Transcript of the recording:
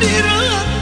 Mira